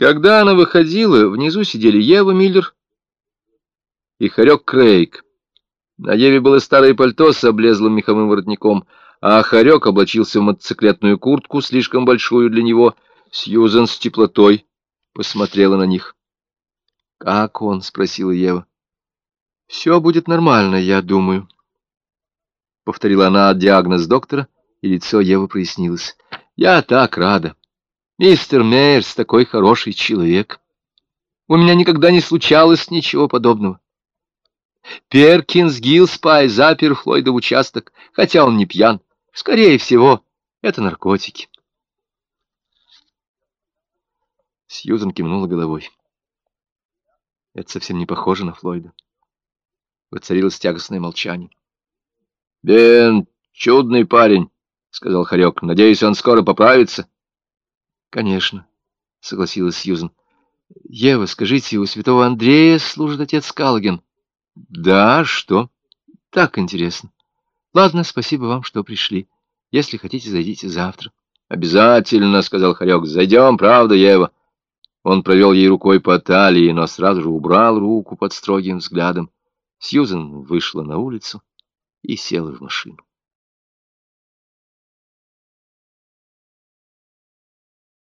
Когда она выходила, внизу сидели Ева Миллер и Харек Крейг. На Еве было старое пальто с облезлым меховым воротником, а Харек облачился в мотоциклетную куртку, слишком большую для него. Сьюзен с теплотой посмотрела на них. «Как он?» — спросила Ева. «Все будет нормально, я думаю». Повторила она диагноз доктора, и лицо Евы прояснилось. «Я так рада. Мистер Мейерс такой хороший человек. У меня никогда не случалось ничего подобного. Перкинс Гилспай запер Флойда в участок, хотя он не пьян. Скорее всего, это наркотики. Сьюзан кивнула головой. Это совсем не похоже на Флойда. Воцарилось тягостное молчание. — Бен, чудный парень, — сказал Харек. — Надеюсь, он скоро поправится. — Конечно, согласилась Сьюзен. Ева, скажите, у святого Андрея служит отец Каллоген? Да, что? Так интересно. Ладно, спасибо вам, что пришли. Если хотите, зайдите завтра. Обязательно, сказал Харек. Зайдем, правда, Ева? Он провел ей рукой по талии, но сразу же убрал руку под строгим взглядом. Сьюзен вышла на улицу и села в машину.